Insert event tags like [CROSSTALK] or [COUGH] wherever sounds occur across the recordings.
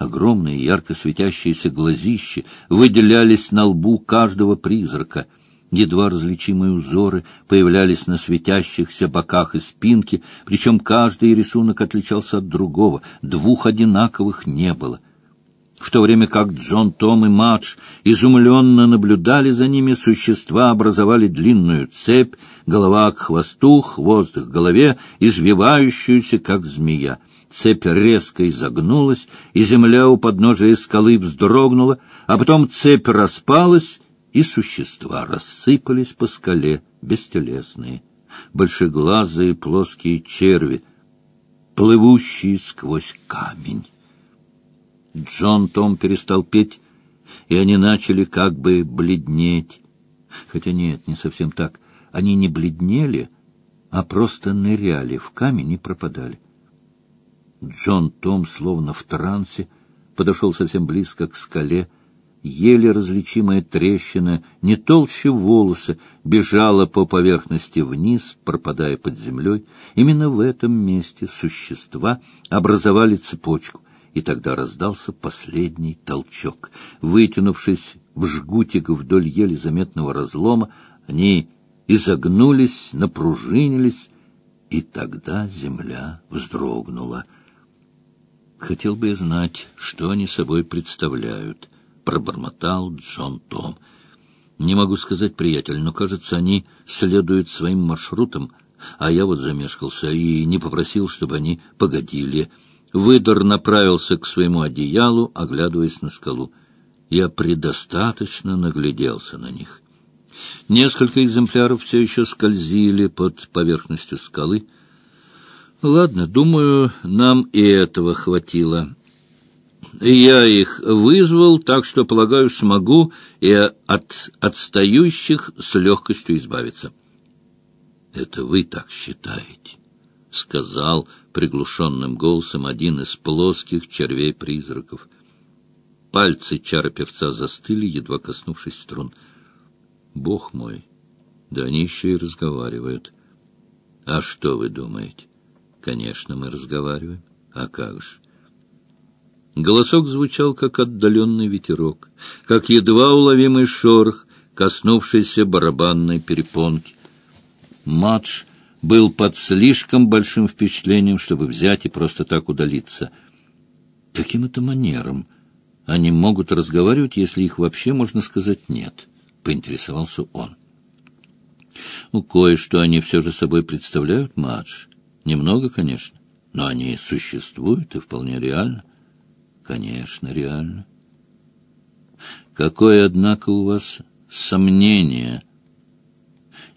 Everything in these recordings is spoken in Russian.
Огромные ярко светящиеся глазища выделялись на лбу каждого призрака. Едва различимые узоры появлялись на светящихся боках и спинке, причем каждый рисунок отличался от другого, двух одинаковых не было — в то время как Джон Том и Мадж изумленно наблюдали за ними, существа образовали длинную цепь, голова к хвосту, хвост к голове, извивающуюся, как змея. Цепь резко изогнулась, и земля у подножия скалы вздрогнула, а потом цепь распалась, и существа рассыпались по скале, бестелесные, большеглазые плоские черви, плывущие сквозь камень. Джон Том перестал петь, и они начали как бы бледнеть. Хотя нет, не совсем так. Они не бледнели, а просто ныряли в камень и пропадали. Джон Том, словно в трансе, подошел совсем близко к скале. Еле различимая трещина, не толще волоса, бежала по поверхности вниз, пропадая под землей. Именно в этом месте существа образовали цепочку и тогда раздался последний толчок. Вытянувшись в жгутик вдоль еле заметного разлома, они изогнулись, напружинились, и тогда земля вздрогнула. «Хотел бы я знать, что они собой представляют», — пробормотал Джон Том. «Не могу сказать, приятель, но, кажется, они следуют своим маршрутам, а я вот замешкался и не попросил, чтобы они погодили». Выдор направился к своему одеялу, оглядываясь на скалу. Я предостаточно нагляделся на них. Несколько экземпляров все еще скользили под поверхностью скалы. Ладно, думаю, нам и этого хватило. Я их вызвал, так что, полагаю, смогу и от отстающих с легкостью избавиться. — Это вы так считаете? — сказал приглушенным голосом один из плоских червей-призраков. Пальцы чара-певца застыли, едва коснувшись струн. «Бог мой! Да они еще и разговаривают. А что вы думаете? Конечно, мы разговариваем. А как же?» Голосок звучал, как отдаленный ветерок, как едва уловимый шорох, коснувшийся барабанной перепонки. Матш был под слишком большим впечатлением, чтобы взять и просто так удалиться. Каким это манером? Они могут разговаривать, если их вообще, можно сказать, нет, — поинтересовался он. Ну, кое-что они все же собой представляют, Мадж. Немного, конечно, но они существуют и вполне реально. Конечно, реально. Какое, однако, у вас сомнение —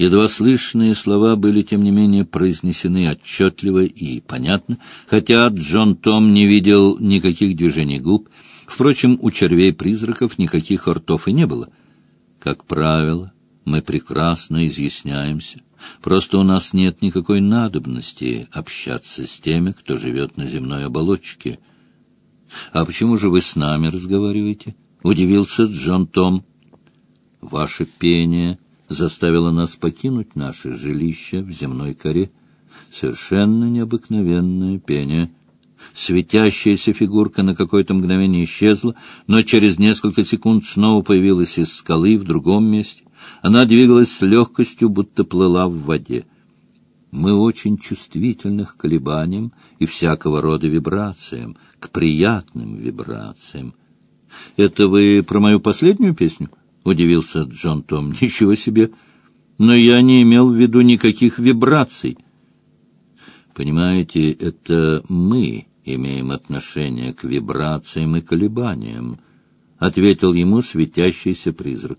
Едва слышные слова были, тем не менее, произнесены отчетливо и понятно, хотя Джон Том не видел никаких движений губ. Впрочем, у червей-призраков никаких ртов и не было. Как правило, мы прекрасно изъясняемся. Просто у нас нет никакой надобности общаться с теми, кто живет на земной оболочке. — А почему же вы с нами разговариваете? — удивился Джон Том. — Ваше пение заставила нас покинуть наше жилище в земной коре. Совершенно необыкновенное пение. Светящаяся фигурка на какое-то мгновение исчезла, но через несколько секунд снова появилась из скалы в другом месте. Она двигалась с легкостью, будто плыла в воде. Мы очень чувствительны к колебаниям и всякого рода вибрациям, к приятным вибрациям. Это вы про мою последнюю песню? — удивился Джон Том. [LAUGHS] — Ничего себе! Но я не имел в виду никаких вибраций. Понимаете, это мы имеем отношение к вибрациям и колебаниям, — ответил ему светящийся призрак.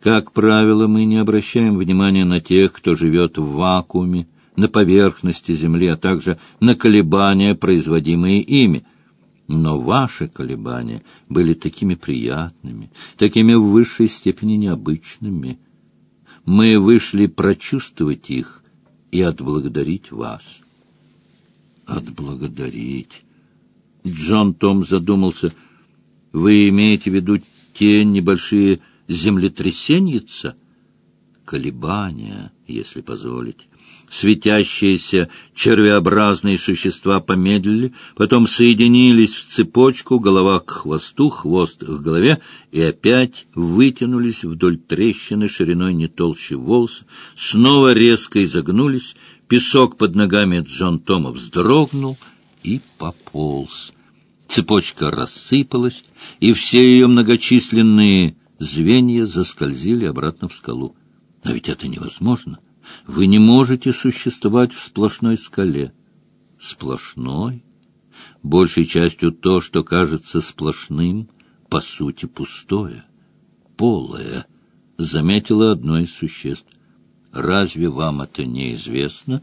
Как правило, мы не обращаем внимания на тех, кто живет в вакууме, на поверхности Земли, а также на колебания, производимые ими. Но ваши колебания были такими приятными, такими в высшей степени необычными. Мы вышли прочувствовать их и отблагодарить вас. Отблагодарить. Джон Том задумался. Вы имеете в виду те небольшие землетрясеньица? Колебания, если позволить. Светящиеся червеобразные существа помедлили, потом соединились в цепочку, голова к хвосту, хвост к голове, и опять вытянулись вдоль трещины шириной не толще волоса, снова резко изогнулись, песок под ногами Джон Тома вздрогнул и пополз. Цепочка рассыпалась, и все ее многочисленные звенья заскользили обратно в скалу. Но ведь это невозможно. Вы не можете существовать в сплошной скале. Сплошной? Большей частью то, что кажется сплошным, по сути пустое, полое, заметило одно из существ. Разве вам это неизвестно?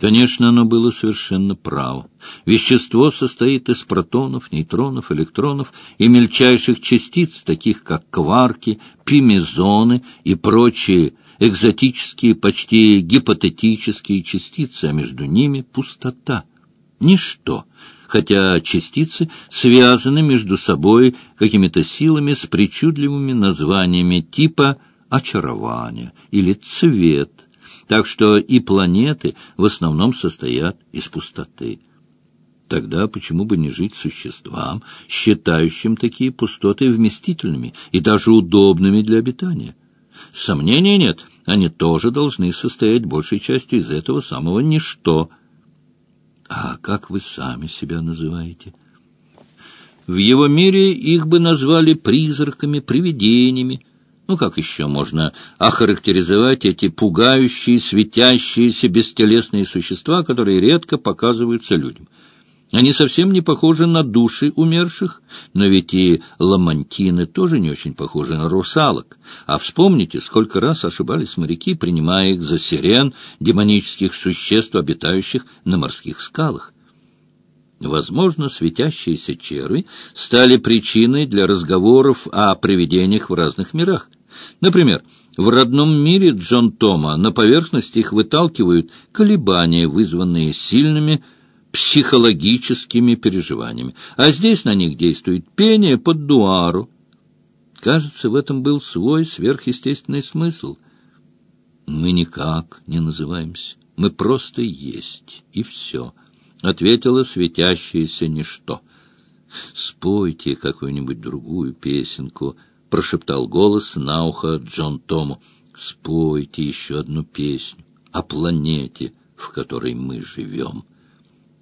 Конечно, оно было совершенно право. Вещество состоит из протонов, нейтронов, электронов и мельчайших частиц, таких как кварки, пимезоны и прочие экзотические, почти гипотетические частицы, а между ними пустота. Ничто, хотя частицы связаны между собой какими-то силами с причудливыми названиями типа очарования или цвет, так что и планеты в основном состоят из пустоты. Тогда почему бы не жить существам, считающим такие пустоты вместительными и даже удобными для обитания? Сомнения нет, они тоже должны состоять большей частью из этого самого ничто. А как вы сами себя называете? В его мире их бы назвали призраками, привидениями. Ну, как еще можно охарактеризовать эти пугающие, светящиеся, бестелесные существа, которые редко показываются людям? Они совсем не похожи на души умерших, но ведь и ламантины тоже не очень похожи на русалок. А вспомните, сколько раз ошибались моряки, принимая их за сирен демонических существ, обитающих на морских скалах. Возможно, светящиеся черви стали причиной для разговоров о привидениях в разных мирах. Например, в родном мире Джон Тома на поверхность их выталкивают колебания, вызванные сильными психологическими переживаниями, а здесь на них действует пение под дуару. Кажется, в этом был свой сверхъестественный смысл. Мы никак не называемся, мы просто есть, и все, — ответила светящееся ничто. «Спойте какую-нибудь другую песенку», — прошептал голос на ухо Джон Тому. «Спойте еще одну песню о планете, в которой мы живем».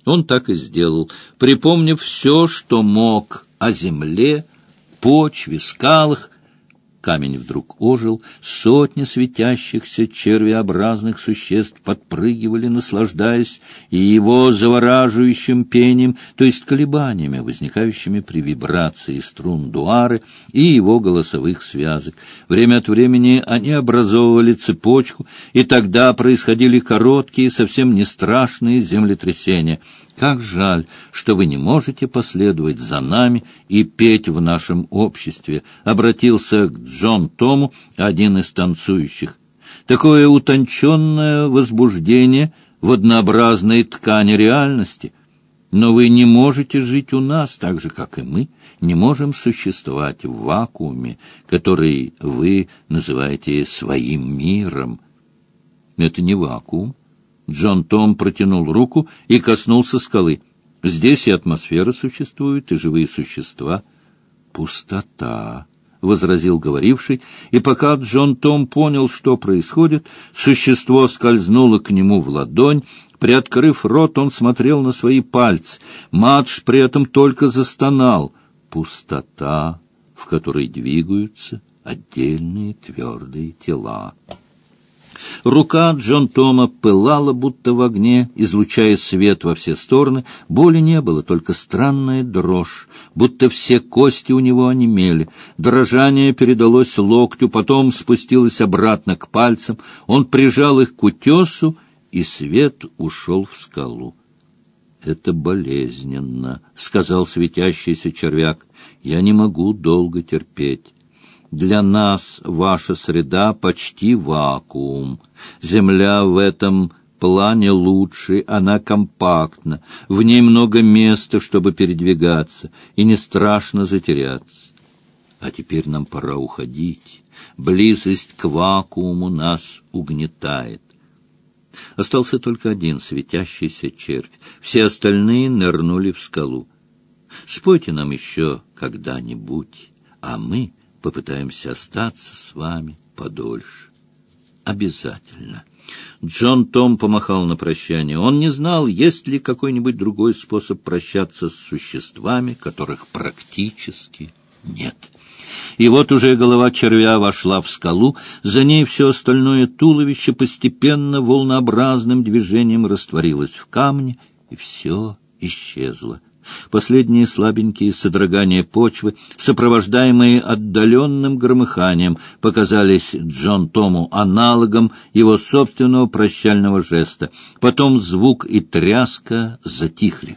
Он так и сделал, припомнив все, что мог о земле, почве, скалах, Камень вдруг ожил, сотни светящихся червеобразных существ подпрыгивали, наслаждаясь и его завораживающим пением, то есть колебаниями, возникающими при вибрации струн дуары и его голосовых связок. Время от времени они образовывали цепочку, и тогда происходили короткие, совсем не страшные землетрясения — как жаль, что вы не можете последовать за нами и петь в нашем обществе, — обратился к Джон Тому, один из танцующих. Такое утонченное возбуждение в однообразной ткани реальности. Но вы не можете жить у нас так же, как и мы, не можем существовать в вакууме, который вы называете своим миром. Это не вакуум. Джон Том протянул руку и коснулся скалы. Здесь и атмосфера существует, и живые существа. Пустота, — возразил говоривший, и пока Джон Том понял, что происходит, существо скользнуло к нему в ладонь, Приоткрыв рот, он смотрел на свои пальцы. Мадж при этом только застонал. Пустота, в которой двигаются отдельные твердые тела. Рука Джон Тома пылала, будто в огне, излучая свет во все стороны. Боли не было, только странная дрожь, будто все кости у него онемели. Дрожание передалось локтю, потом спустилось обратно к пальцам. Он прижал их к утесу, и свет ушел в скалу. «Это болезненно», — сказал светящийся червяк. «Я не могу долго терпеть». Для нас ваша среда почти вакуум. Земля в этом плане лучше, она компактна, в ней много места, чтобы передвигаться, и не страшно затеряться. А теперь нам пора уходить. Близость к вакууму нас угнетает. Остался только один светящийся червь. Все остальные нырнули в скалу. Спойте нам еще когда-нибудь, а мы попытаемся остаться с вами подольше. Обязательно. Джон Том помахал на прощание. Он не знал, есть ли какой-нибудь другой способ прощаться с существами, которых практически нет. И вот уже голова червя вошла в скалу, за ней все остальное туловище постепенно волнообразным движением растворилось в камне, и все исчезло. Последние слабенькие содрогания почвы, сопровождаемые отдаленным громыханием, показались Джон Тому аналогом его собственного прощального жеста. Потом звук и тряска затихли.